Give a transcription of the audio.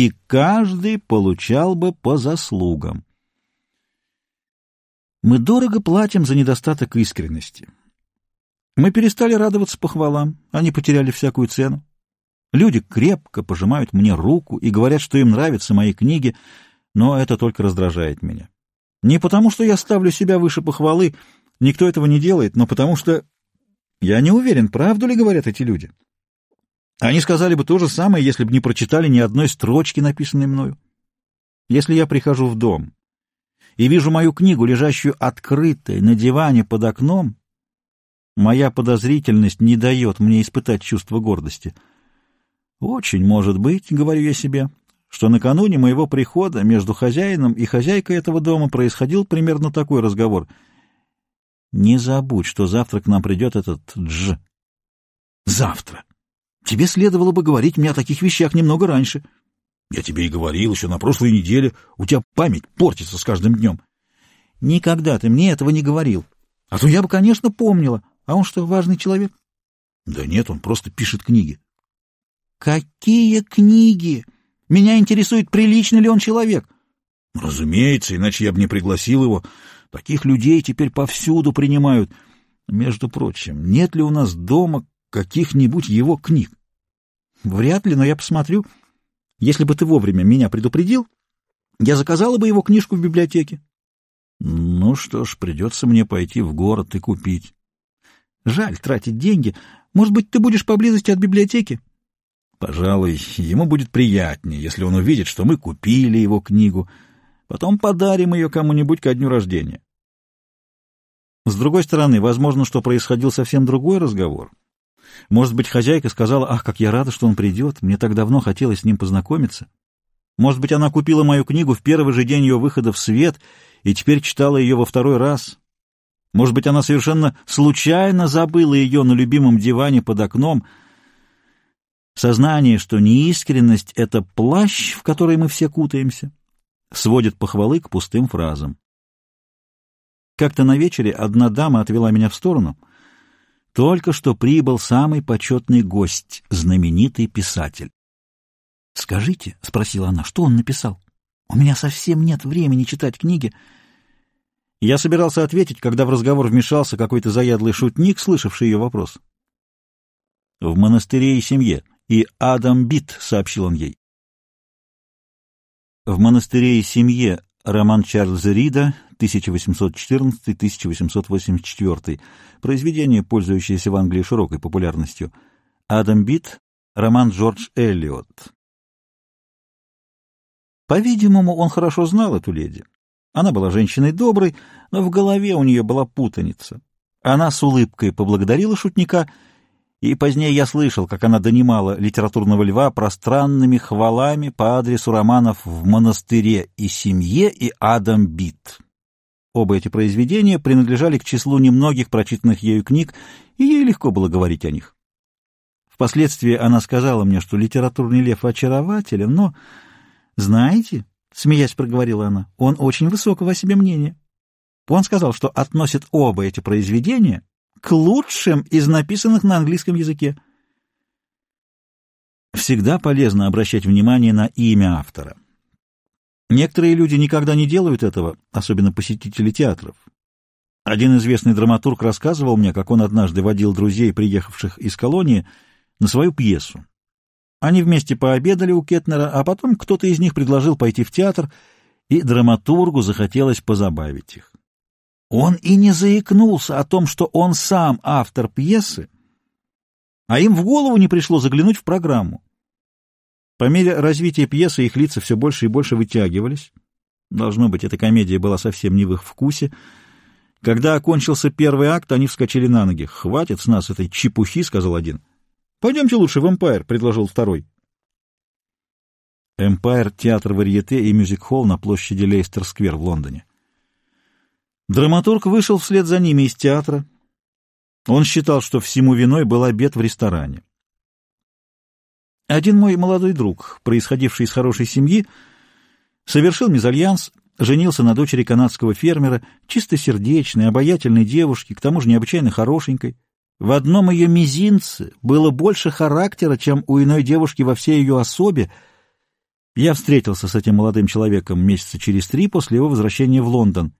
и каждый получал бы по заслугам. Мы дорого платим за недостаток искренности. Мы перестали радоваться похвалам, они потеряли всякую цену. Люди крепко пожимают мне руку и говорят, что им нравятся мои книги, но это только раздражает меня. Не потому, что я ставлю себя выше похвалы, никто этого не делает, но потому что я не уверен, правду ли говорят эти люди. Они сказали бы то же самое, если бы не прочитали ни одной строчки, написанной мною. Если я прихожу в дом и вижу мою книгу, лежащую открытой на диване под окном, моя подозрительность не дает мне испытать чувство гордости. Очень может быть, говорю я себе, что накануне моего прихода между хозяином и хозяйкой этого дома происходил примерно такой разговор. «Не забудь, что завтра к нам придет этот Дж». «Завтра! Тебе следовало бы говорить мне о таких вещах немного раньше». «Я тебе и говорил еще на прошлой неделе. У тебя память портится с каждым днем». «Никогда ты мне этого не говорил. А то я бы, конечно, помнила. А он что, важный человек?» «Да нет, он просто пишет книги». «Какие книги?» Меня интересует, приличный ли он человек. Разумеется, иначе я бы не пригласил его. Таких людей теперь повсюду принимают. Между прочим, нет ли у нас дома каких-нибудь его книг? Вряд ли, но я посмотрю. Если бы ты вовремя меня предупредил, я заказала бы его книжку в библиотеке. Ну что ж, придется мне пойти в город и купить. Жаль тратить деньги. Может быть, ты будешь поблизости от библиотеки? Пожалуй, ему будет приятнее, если он увидит, что мы купили его книгу, потом подарим ее кому-нибудь ко дню рождения. С другой стороны, возможно, что происходил совсем другой разговор. Может быть, хозяйка сказала, «Ах, как я рада, что он придет, мне так давно хотелось с ним познакомиться». Может быть, она купила мою книгу в первый же день ее выхода в свет и теперь читала ее во второй раз. Может быть, она совершенно случайно забыла ее на любимом диване под окном — Сознание, что неискренность — это плащ, в который мы все кутаемся, сводит похвалы к пустым фразам. Как-то на вечере одна дама отвела меня в сторону. Только что прибыл самый почетный гость, знаменитый писатель. — Скажите, — спросила она, — что он написал? У меня совсем нет времени читать книги. Я собирался ответить, когда в разговор вмешался какой-то заядлый шутник, слышавший ее вопрос. — В монастыре и семье, и Адам Бит, — сообщил он ей. В монастыре и семье роман Чарльза Рида, 1814-1884, произведение, пользующееся в Англии широкой популярностью. Адам Бит, роман Джордж Эллиот. По-видимому, он хорошо знал эту леди. Она была женщиной доброй, но в голове у нее была путаница. Она с улыбкой поблагодарила шутника — и позднее я слышал, как она донимала литературного льва пространными хвалами по адресу романов «В монастыре и семье» и «Адам Бит». Оба эти произведения принадлежали к числу немногих прочитанных ею книг, и ей легко было говорить о них. Впоследствии она сказала мне, что литературный лев очарователен, но, знаете, — смеясь проговорила она, — он очень высокого о себе мнения. Он сказал, что относит оба эти произведения к лучшим из написанных на английском языке. Всегда полезно обращать внимание на имя автора. Некоторые люди никогда не делают этого, особенно посетители театров. Один известный драматург рассказывал мне, как он однажды водил друзей, приехавших из колонии, на свою пьесу. Они вместе пообедали у Кетнера, а потом кто-то из них предложил пойти в театр, и драматургу захотелось позабавить их. Он и не заикнулся о том, что он сам автор пьесы, а им в голову не пришло заглянуть в программу. По мере развития пьесы их лица все больше и больше вытягивались. Должно быть, эта комедия была совсем не в их вкусе. Когда окончился первый акт, они вскочили на ноги. «Хватит с нас этой чепухи», — сказал один. «Пойдемте лучше в «Эмпайр», — предложил второй. «Эмпайр» — театр варьете и мюзик-холл на площади Лейстер-сквер в Лондоне. Драматург вышел вслед за ними из театра. Он считал, что всему виной был обед в ресторане. Один мой молодой друг, происходивший из хорошей семьи, совершил мезальянс, женился на дочери канадского фермера, чистосердечной, обаятельной девушки, к тому же необычайно хорошенькой. В одном ее мизинце было больше характера, чем у иной девушки во всей ее особе, Я встретился с этим молодым человеком месяца через три после его возвращения в Лондон.